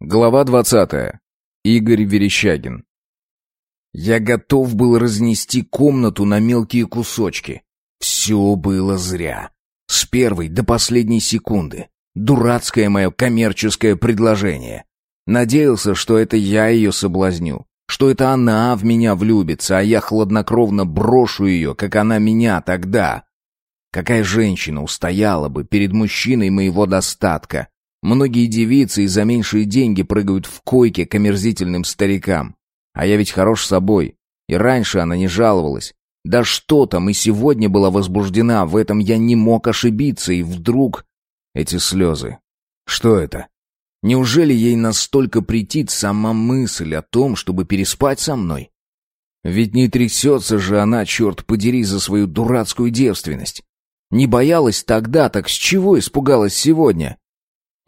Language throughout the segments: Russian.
Глава 20. Игорь Верещагин. Я готов был разнести комнату на мелкие кусочки. Все было зря. С первой до последней секунды. Дурацкое мое коммерческое предложение. Надеялся, что это я ее соблазню, что это она в меня влюбится, а я хладнокровно брошу ее, как она меня тогда. Какая женщина устояла бы перед мужчиной моего достатка, Многие девицы из-за меньшие деньги прыгают в койке к омерзительным старикам. А я ведь хорош собой. И раньше она не жаловалась. Да что там, и сегодня была возбуждена, в этом я не мог ошибиться, и вдруг... Эти слезы. Что это? Неужели ей настолько претит сама мысль о том, чтобы переспать со мной? Ведь не трясется же она, черт подери, за свою дурацкую девственность. Не боялась тогда, так с чего испугалась сегодня?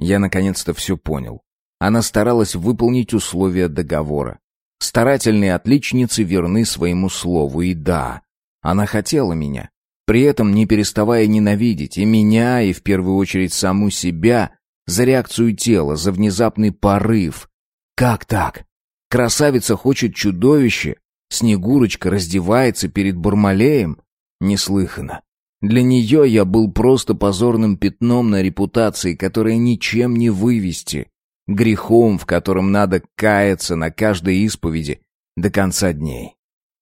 Я наконец-то все понял. Она старалась выполнить условия договора. Старательные отличницы верны своему слову, и да, она хотела меня. При этом не переставая ненавидеть и меня, и в первую очередь саму себя, за реакцию тела, за внезапный порыв. Как так? Красавица хочет чудовище, Снегурочка раздевается перед Бурмалеем? Неслыханно. Для нее я был просто позорным пятном на репутации, которое ничем не вывести, грехом, в котором надо каяться на каждой исповеди до конца дней.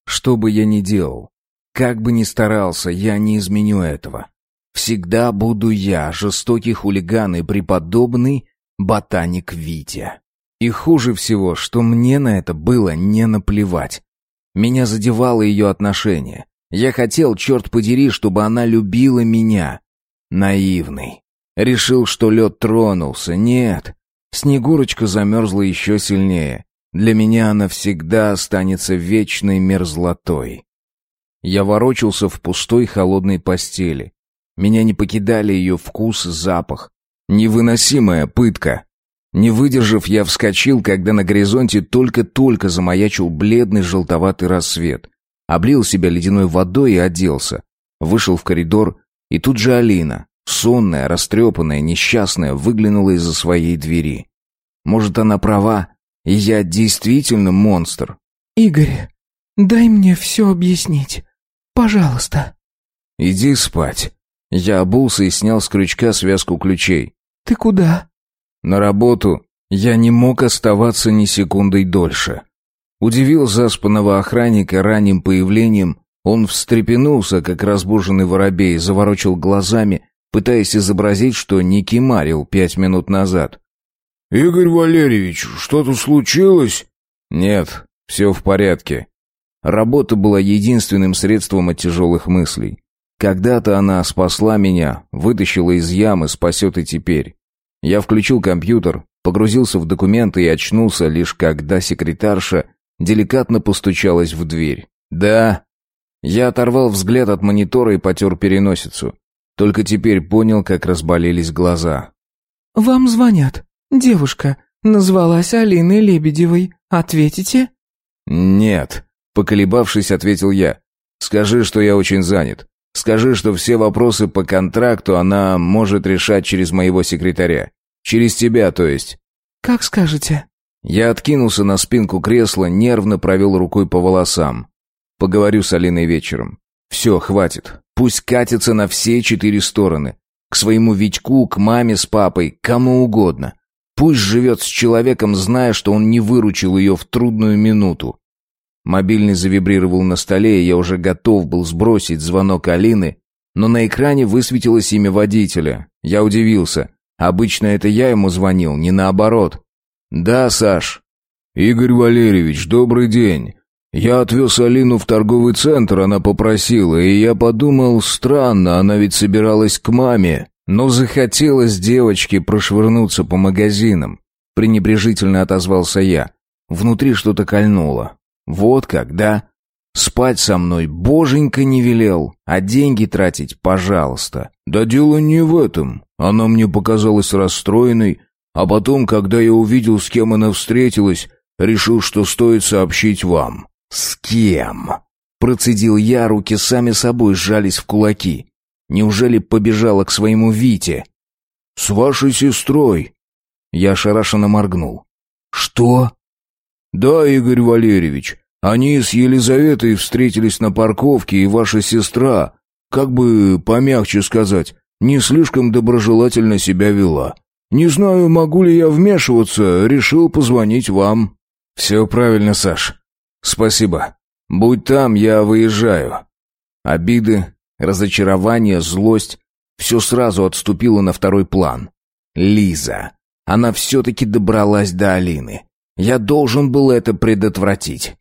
Что бы я ни делал, как бы ни старался, я не изменю этого. Всегда буду я, жестокий хулиган и преподобный ботаник Витя. И хуже всего, что мне на это было не наплевать. Меня задевало ее отношение. Я хотел, черт подери, чтобы она любила меня. Наивный. Решил, что лед тронулся. Нет. Снегурочка замерзла еще сильнее. Для меня она всегда останется вечной мерзлотой. Я ворочался в пустой холодной постели. Меня не покидали ее вкус и запах. Невыносимая пытка. Не выдержав, я вскочил, когда на горизонте только-только замаячил бледный желтоватый рассвет облил себя ледяной водой и оделся. Вышел в коридор, и тут же Алина, сонная, растрепанная, несчастная, выглянула из-за своей двери. Может, она права, и я действительно монстр. «Игорь, дай мне все объяснить. Пожалуйста». «Иди спать». Я обулся и снял с крючка связку ключей. «Ты куда?» «На работу. Я не мог оставаться ни секундой дольше». Удивил заспанного охранника ранним появлением, он встрепенулся, как разбуженный воробей, заворочил глазами, пытаясь изобразить, что не кимарил пять минут назад. «Игорь Валерьевич, что-то случилось?» «Нет, все в порядке». Работа была единственным средством от тяжелых мыслей. Когда-то она спасла меня, вытащила из ямы, спасет и теперь. Я включил компьютер, погрузился в документы и очнулся лишь когда секретарша деликатно постучалась в дверь. «Да». Я оторвал взгляд от монитора и потер переносицу. Только теперь понял, как разболелись глаза. «Вам звонят. Девушка. Назвалась Алиной Лебедевой. Ответите?» «Нет», — поколебавшись, ответил я. «Скажи, что я очень занят. Скажи, что все вопросы по контракту она может решать через моего секретаря. Через тебя, то есть». «Как скажете». Я откинулся на спинку кресла, нервно провел рукой по волосам. Поговорю с Алиной вечером. Все, хватит. Пусть катится на все четыре стороны. К своему Витьку, к маме с папой, кому угодно. Пусть живет с человеком, зная, что он не выручил ее в трудную минуту. Мобильный завибрировал на столе, и я уже готов был сбросить звонок Алины, но на экране высветилось имя водителя. Я удивился. Обычно это я ему звонил, не наоборот. «Да, Саш». «Игорь Валерьевич, добрый день. Я отвез Алину в торговый центр, она попросила, и я подумал, странно, она ведь собиралась к маме. Но захотелось девочке прошвырнуться по магазинам. Пренебрежительно отозвался я. Внутри что-то кольнуло. Вот как, да? Спать со мной боженька не велел, а деньги тратить, пожалуйста. Да дело не в этом. Она мне показалась расстроенной, а потом, когда я увидел, с кем она встретилась, решил, что стоит сообщить вам». «С кем?» Процедил я, руки сами собой сжались в кулаки. Неужели побежала к своему Вите? «С вашей сестрой». Я ошарашенно моргнул. «Что?» «Да, Игорь Валерьевич, они с Елизаветой встретились на парковке, и ваша сестра, как бы помягче сказать, не слишком доброжелательно себя вела. Не знаю, могу ли я вмешиваться, решил позвонить вам». «Все правильно, Саш. Спасибо. Будь там, я выезжаю». Обиды, разочарование, злость — все сразу отступило на второй план. Лиза. Она все-таки добралась до Алины. Я должен был это предотвратить.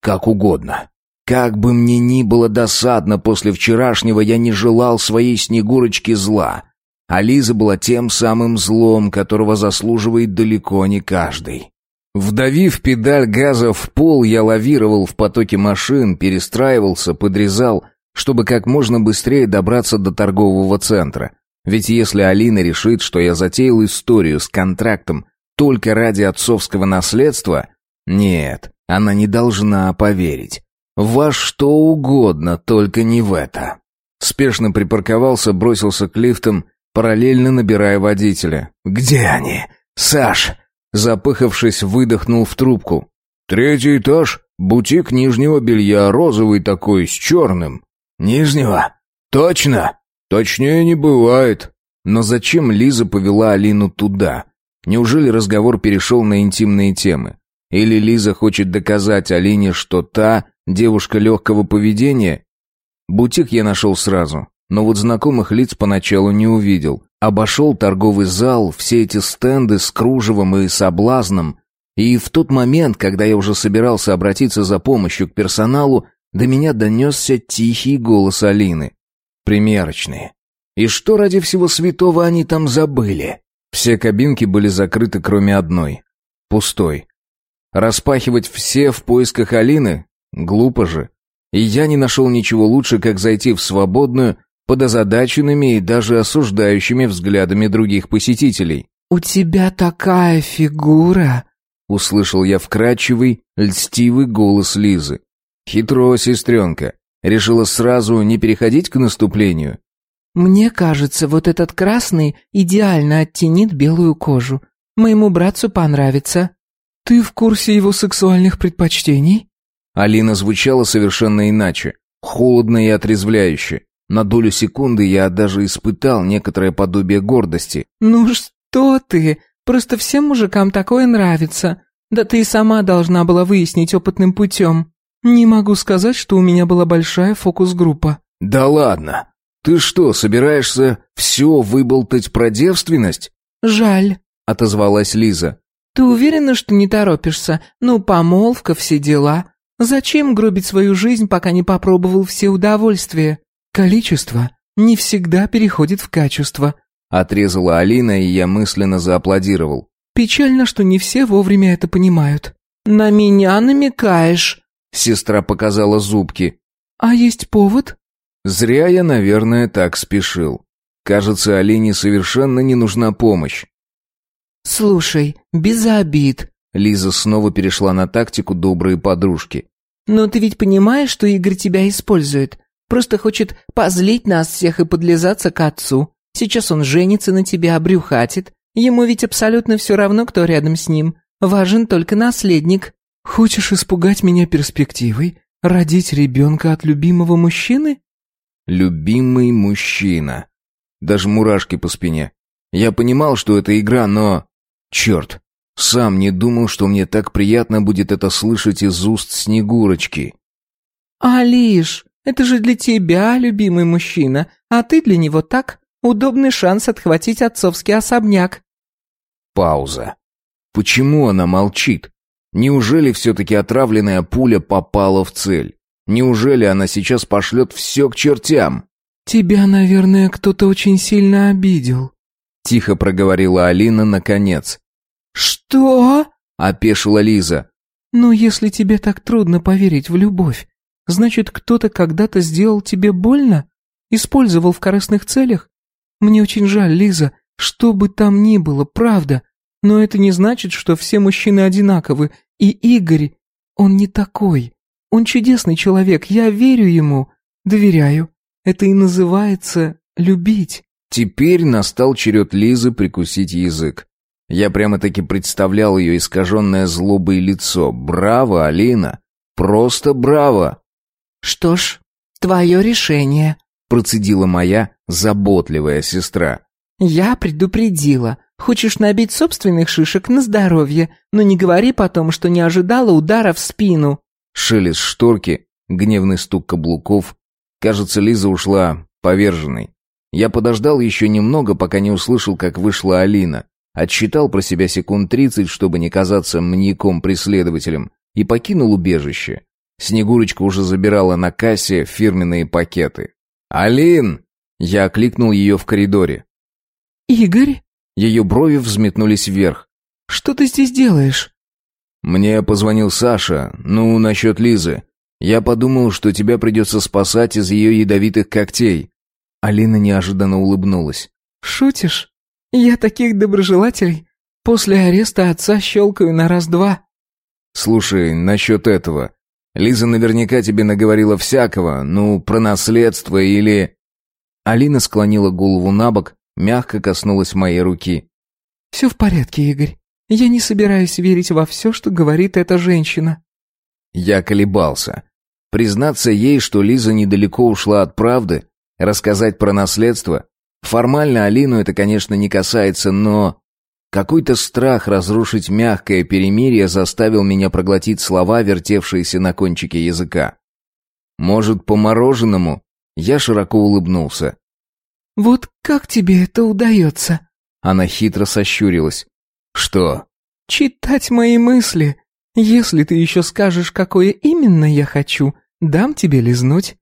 Как угодно. Как бы мне ни было досадно после вчерашнего, я не желал своей Снегурочке зла. А Лиза была тем самым злом, которого заслуживает далеко не каждый. Вдавив педаль газа в пол, я лавировал в потоке машин, перестраивался, подрезал, чтобы как можно быстрее добраться до торгового центра. Ведь если Алина решит, что я затеял историю с контрактом только ради отцовского наследства, нет, она не должна поверить. Во что угодно, только не в это. Спешно припарковался, бросился к лифтам, параллельно набирая водителя. «Где они? Саш!» Запыхавшись, выдохнул в трубку. «Третий этаж, бутик нижнего белья, розовый такой, с черным». «Нижнего? Точно?» «Точнее не бывает». Но зачем Лиза повела Алину туда? Неужели разговор перешел на интимные темы? Или Лиза хочет доказать Алине, что та девушка легкого поведения? Бутик я нашел сразу, но вот знакомых лиц поначалу не увидел. Обошел торговый зал, все эти стенды с кружевом и соблазном. И в тот момент, когда я уже собирался обратиться за помощью к персоналу, до меня донесся тихий голос Алины. Примерочные. И что ради всего святого они там забыли? Все кабинки были закрыты, кроме одной. Пустой. Распахивать все в поисках Алины? Глупо же. И я не нашел ничего лучше, как зайти в свободную, под озадаченными и даже осуждающими взглядами других посетителей. «У тебя такая фигура!» — услышал я вкрадчивый, льстивый голос Лизы. «Хитро, сестренка. Решила сразу не переходить к наступлению?» «Мне кажется, вот этот красный идеально оттенит белую кожу. Моему братцу понравится». «Ты в курсе его сексуальных предпочтений?» Алина звучала совершенно иначе, холодно и отрезвляюще. На долю секунды я даже испытал некоторое подобие гордости. «Ну что ты? Просто всем мужикам такое нравится. Да ты и сама должна была выяснить опытным путем. Не могу сказать, что у меня была большая фокус-группа». «Да ладно. Ты что, собираешься все выболтать про девственность?» «Жаль», — отозвалась Лиза. «Ты уверена, что не торопишься? Ну, помолвка, все дела. Зачем гробить свою жизнь, пока не попробовал все удовольствия? Количество не всегда переходит в качество», — отрезала Алина, и я мысленно зааплодировал. «Печально, что не все вовремя это понимают». «На меня намекаешь?» — сестра показала зубки. «А есть повод?» Зря я, наверное, так спешил. Кажется, Алине совершенно не нужна помощь. «Слушай, без обид», — Лиза снова перешла на тактику добрые подружки. «Но ты ведь понимаешь, что Игорь тебя использует? Просто хочет позлить нас всех и подлизаться к отцу. Сейчас он женится на тебе, обрюхатит. Ему ведь абсолютно все равно, кто рядом с ним. Важен только наследник». «Хочешь испугать меня перспективой? Родить ребенка от любимого мужчины?» «Любимый мужчина». Даже мурашки по спине. Я понимал, что это игра, но... Черт, сам не думал, что мне так приятно будет это слышать из уст Снегурочки. «Алиш, это же для тебя, любимый мужчина, а ты для него так? Удобный шанс отхватить отцовский особняк». Пауза. Почему она молчит? Неужели все-таки отравленная пуля попала в цель? Неужели она сейчас пошлет все к чертям? «Тебя, наверное, кто-то очень сильно обидел», — тихо проговорила Алина наконец. «Что?» — опешила Лиза. «Ну, если тебе так трудно поверить в любовь, значит, кто-то когда-то сделал тебе больно? Использовал в корыстных целях? Мне очень жаль, Лиза, что бы там ни было, правда. Но это не значит, что все мужчины одинаковы, и Игорь, он не такой. Он чудесный человек, я верю ему, доверяю. Это и называется любить». Теперь настал черед Лизы прикусить язык. Я прямо-таки представлял ее искаженное злобой лицо. «Браво, Алина! Просто браво!» «Что ж, твое решение», — процедила моя заботливая сестра. «Я предупредила. Хочешь набить собственных шишек на здоровье, но не говори потом, что не ожидала удара в спину». Шелест шторки, гневный стук каблуков. Кажется, Лиза ушла поверженной. Я подождал еще немного, пока не услышал, как вышла Алина. Отсчитал про себя секунд тридцать, чтобы не казаться маньяком-преследователем, и покинул убежище. Снегурочка уже забирала на кассе фирменные пакеты. «Алин!» Я окликнул ее в коридоре. «Игорь?» Ее брови взметнулись вверх. «Что ты здесь делаешь?» «Мне позвонил Саша. Ну, насчет Лизы. Я подумал, что тебя придется спасать из ее ядовитых когтей». Алина неожиданно улыбнулась. «Шутишь? Я таких доброжелателей после ареста отца щелкаю на раз-два». «Слушай, насчет этого. Лиза наверняка тебе наговорила всякого, ну, про наследство или...» Алина склонила голову на бок, мягко коснулась моей руки. «Все в порядке, Игорь. Я не собираюсь верить во все, что говорит эта женщина». Я колебался. Признаться ей, что Лиза недалеко ушла от правды, рассказать про наследство. Формально Алину это, конечно, не касается, но... Какой-то страх разрушить мягкое перемирие заставил меня проглотить слова, вертевшиеся на кончике языка. Может, по мороженому? Я широко улыбнулся. «Вот как тебе это удается?» Она хитро сощурилась. «Что?» «Читать мои мысли. Если ты еще скажешь, какое именно я хочу, дам тебе лизнуть».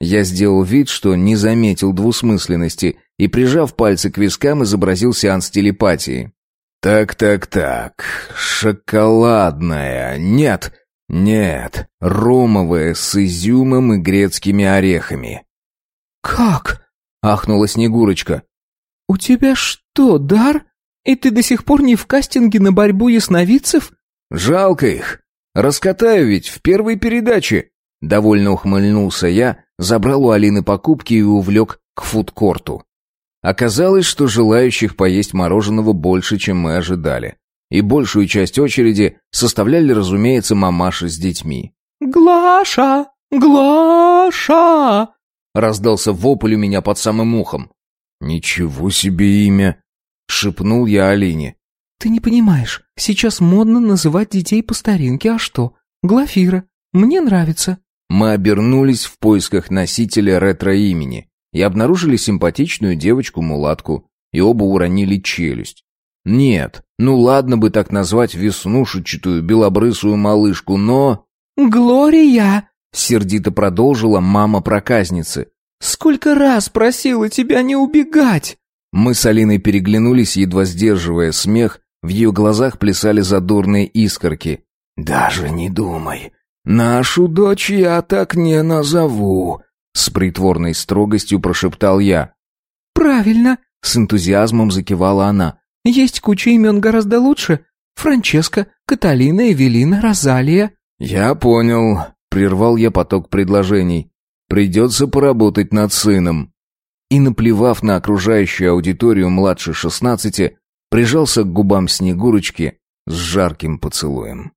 Я сделал вид, что не заметил двусмысленности и, прижав пальцы к вискам, изобразил сеанс телепатии. «Так-так-так, шоколадная, нет, нет, ромовая с изюмом и грецкими орехами». «Как?» — ахнула Снегурочка. «У тебя что, дар? И ты до сих пор не в кастинге на борьбу ясновидцев?» «Жалко их. Раскатаю ведь в первой передаче». Довольно ухмыльнулся я, забрал у Алины покупки и увлек к фудкорту. Оказалось, что желающих поесть мороженого больше, чем мы ожидали. И большую часть очереди составляли, разумеется, мамаши с детьми. «Глаша! Глаша!» Раздался вопль у меня под самым ухом. «Ничего себе имя!» — шепнул я Алине. «Ты не понимаешь, сейчас модно называть детей по старинке, а что? Глафира. Мне нравится». Мы обернулись в поисках носителя ретро-имени и обнаружили симпатичную девочку-мулатку, и оба уронили челюсть. Нет, ну ладно бы так назвать веснушечатую белобрысую малышку, но... «Глория!» Сердито продолжила мама проказницы. «Сколько раз просила тебя не убегать!» Мы с Алиной переглянулись, едва сдерживая смех, в ее глазах плясали задорные искорки. «Даже не думай. Нашу дочь я так не назову», — с притворной строгостью прошептал я. «Правильно», — с энтузиазмом закивала она. «Есть куча имен гораздо лучше. Франческа, Каталина, Эвелина, Розалия». «Я понял прервал я поток предложений. Придется поработать над сыном. И, наплевав на окружающую аудиторию младше шестнадцати, прижался к губам Снегурочки с жарким поцелуем.